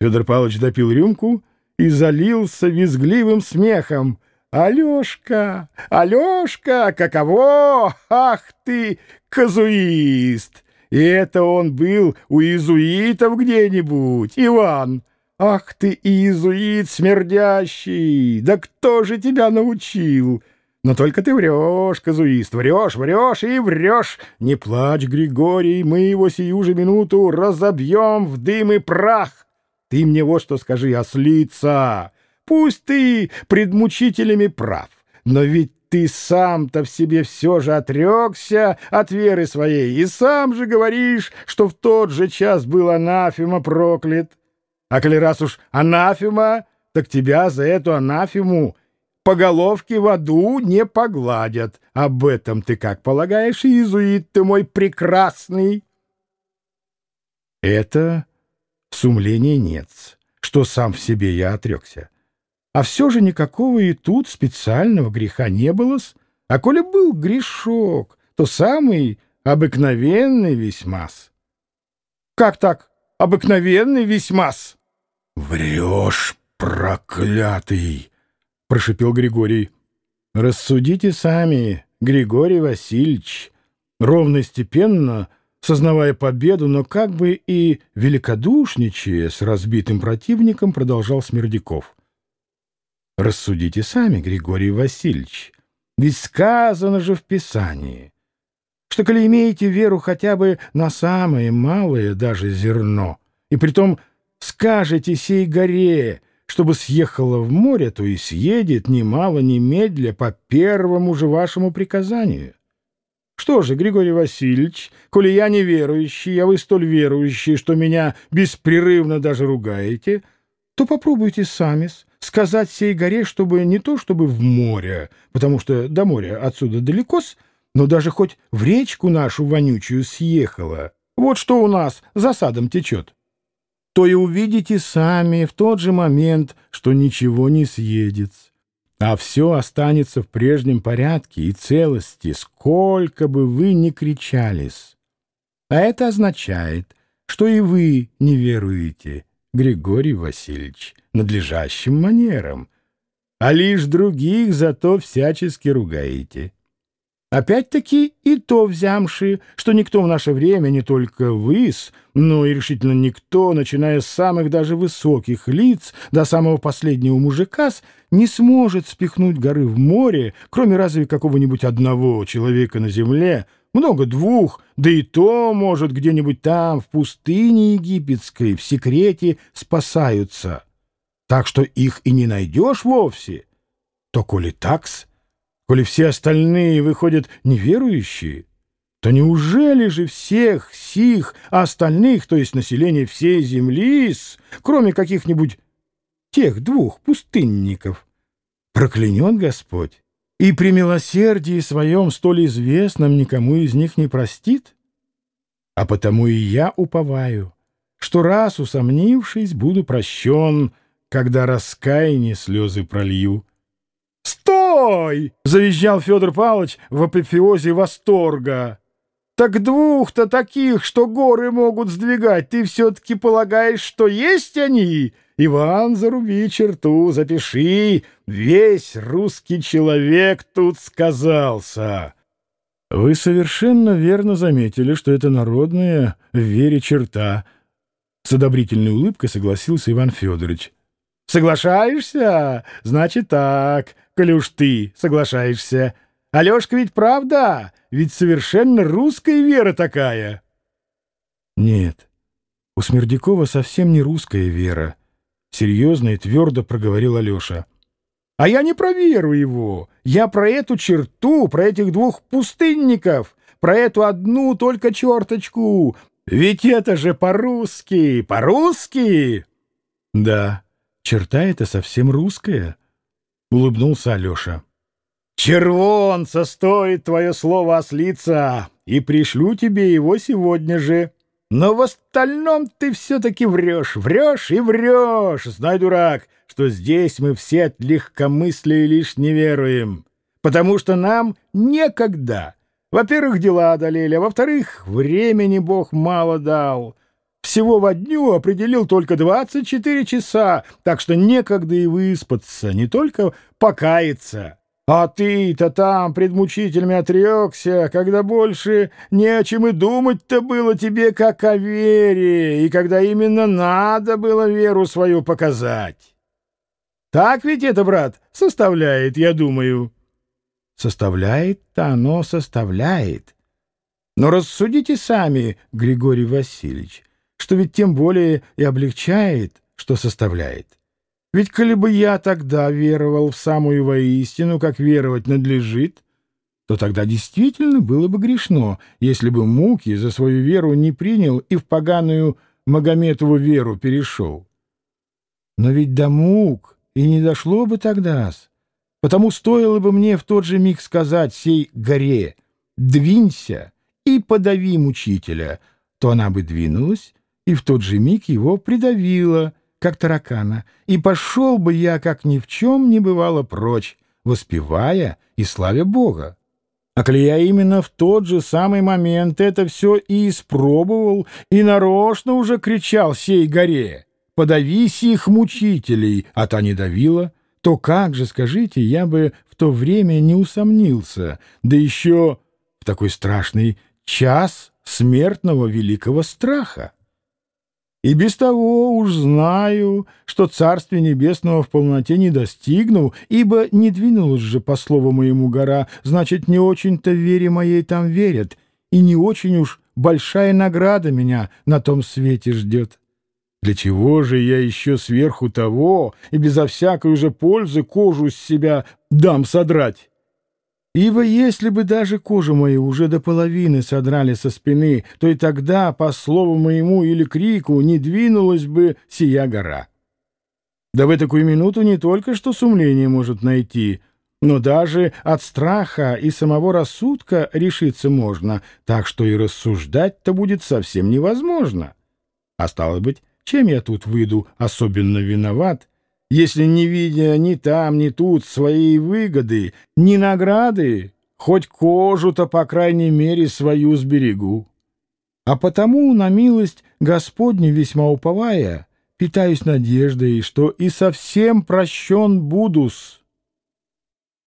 Федор Павлович допил рюмку и залился визгливым смехом. «Алешка! Алешка! Каково! Ах ты, казуист! И это он был у иезуитов где-нибудь, Иван! Ах ты, иезуит смердящий! Да кто же тебя научил?» Но только ты врешь, казуист, врешь, врешь и врешь. Не плачь, Григорий, мы его сию же минуту разобьем в дым и прах. Ты мне вот что скажи, ослица. Пусть ты пред мучителями прав, но ведь ты сам-то в себе все же отрекся от веры своей и сам же говоришь, что в тот же час был анафема проклят. А коли раз уж анафема, так тебя за эту анафему по головке в аду не погладят. Об этом ты как полагаешь, иезуит ты мой прекрасный? Это сумления нет, что сам в себе я отрекся. А все же никакого и тут специального греха не было -с. А коли был грешок, то самый обыкновенный весьмас. Как так, обыкновенный весьмас? Врешь, проклятый! — прошипел Григорий. «Рассудите сами, Григорий Васильевич», ровно степенно, сознавая победу, но как бы и великодушничая с разбитым противником, продолжал Смердяков. «Рассудите сами, Григорий Васильевич, ведь сказано же в Писании, что коли имеете веру хотя бы на самое малое даже зерно, и притом скажете сей горе — чтобы съехала в море, то и съедет немало немедля по первому же вашему приказанию. Что же, Григорий Васильевич, коли я неверующий, а вы столь верующий, что меня беспрерывно даже ругаете, то попробуйте сами сказать сей горе, чтобы не то чтобы в море, потому что до моря отсюда далеко-с, но даже хоть в речку нашу вонючую съехала. Вот что у нас за садом течет то и увидите сами в тот же момент, что ничего не съедет, а все останется в прежнем порядке и целости, сколько бы вы ни кричались. А это означает, что и вы не веруете, Григорий Васильевич, надлежащим манерам, а лишь других зато всячески ругаете. Опять-таки и то взямши, что никто в наше время, не только выс, но и решительно никто, начиная с самых даже высоких лиц до самого последнего мужика, не сможет спихнуть горы в море, кроме разве какого-нибудь одного человека на земле, много двух, да и то, может, где-нибудь там, в пустыне египетской, в секрете спасаются. Так что их и не найдешь вовсе. То коли такс, Коли все остальные выходят неверующие, то неужели же всех сих остальных, то есть население всей земли, кроме каких-нибудь тех двух пустынников, проклянет Господь и при милосердии своем столь известном никому из них не простит? А потому и я уповаю, что раз усомнившись, буду прощен, когда раскаяние слезы пролью. «Стой!» — завизжал Федор Павлович в апофеозе восторга. «Так двух-то таких, что горы могут сдвигать, ты все-таки полагаешь, что есть они?» Иван, заруби черту, запиши, весь русский человек тут сказался. Вы совершенно верно заметили, что это народная в вере черта. С одобрительной улыбкой согласился Иван Федорович. Соглашаешься? Значит так коли уж ты соглашаешься. Алешка ведь правда, ведь совершенно русская вера такая. Нет, у Смердякова совсем не русская вера, — серьезно и твердо проговорил Алеша. А я не про веру его, я про эту черту, про этих двух пустынников, про эту одну только черточку. Ведь это же по-русски, по-русски. Да, черта эта совсем русская, — улыбнулся Алеша. «Червонца стоит твое слово ослица, и пришлю тебе его сегодня же. Но в остальном ты все-таки врешь, врешь и врешь. Знай, дурак, что здесь мы все от легкомыслия лишь не веруем, потому что нам некогда. Во-первых, дела одолели, а во-вторых, времени Бог мало дал». Всего во дню определил только 24 часа, так что некогда и выспаться, не только покаяться. А ты-то там пред мучителями отрекся, когда больше не о чем и думать-то было тебе, как о вере, и когда именно надо было веру свою показать. Так ведь это, брат, составляет, я думаю. Составляет-то оно составляет. Но рассудите сами, Григорий Васильевич, что ведь тем более и облегчает, что составляет. Ведь коли бы я тогда веровал в самую воистину, как веровать надлежит, то тогда действительно было бы грешно, если бы муки за свою веру не принял и в поганую Магометову веру перешел. Но ведь до мук и не дошло бы тогда, потому стоило бы мне в тот же миг сказать сей горе «двинься» и подави мучителя, то она бы двинулась и в тот же миг его придавила, как таракана, и пошел бы я, как ни в чем не бывало, прочь, воспевая и славя Бога. А коли я именно в тот же самый момент это все и испробовал, и нарочно уже кричал сей горе подави сих мучителей, а та не давила, то как же, скажите, я бы в то время не усомнился, да еще в такой страшный час смертного великого страха. И без того уж знаю, что Царствие Небесного в полноте не достигну, ибо не двинулась же, по слову моему, гора, значит, не очень-то вере моей там верят, и не очень уж большая награда меня на том свете ждет. Для чего же я еще сверху того и безо всякой уже пользы кожу с себя дам содрать? Ибо если бы даже кожу мою уже до половины содрали со спины, то и тогда, по слову моему или крику, не двинулась бы сия гора. Да в такую минуту не только что сумление может найти, но даже от страха и самого рассудка решиться можно, так что и рассуждать-то будет совсем невозможно. А стало быть, чем я тут выйду особенно виноват, если не видя ни там, ни тут своей выгоды, ни награды, хоть кожу-то, по крайней мере, свою сберегу? А потому, на милость Господню весьма уповая, питаюсь надеждой, что и совсем прощен будус».